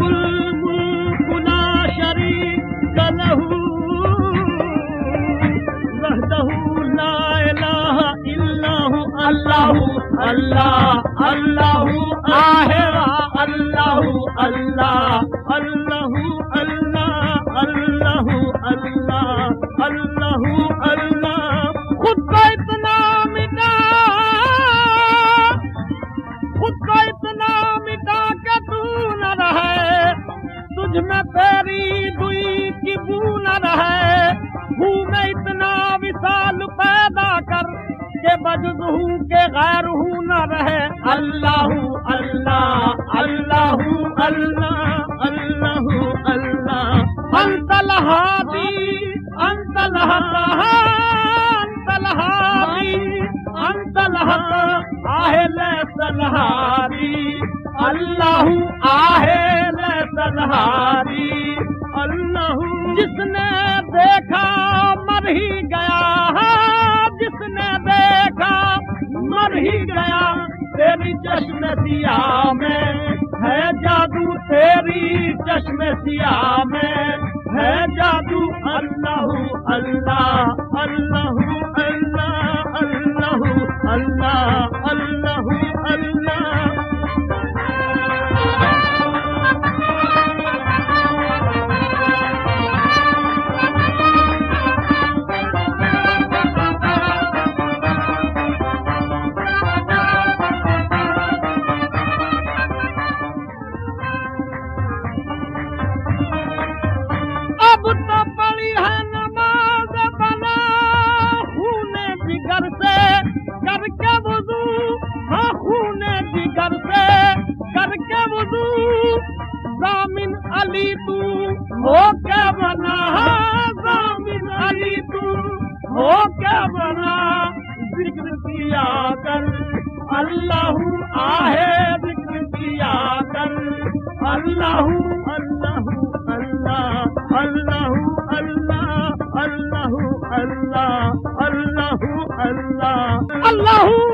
اللہ اللہ शरीनू اللہ اللہ اللہ اللہ اللہ اللہ اللہ اللہ خود کا اتنا مٹا خود کا اتنا तुझ में तेरी दुई की बू न रहे हूँ में इतना विशाल पैदा कर के बजू के गैर हूँ न रहे। अल्लाह अल्लाह अल्लाह अल्लाह अल्लाह अल्लाह। अंतल हादी अंतल अंतल हादी अंतल आहे अल्लाह देखा मर ही गया जिसने देखा मर ही गया तेरी चश्म सिया में है जादू तेरी चश्म सिया में है जादू। अल्लाह वजू हाँ खूने जिगर से करके वजू जामिन अली तू हो के बना जामिन अली तू हो के बना। जिक्र किया कर अल्लाह आहे जिक्र किया कर। अल्लाह अल्लाह अल्लाह अल्लाह अल्लाह अल्लाह अल्लाह अल्लाह अल्लाह। अल्लाह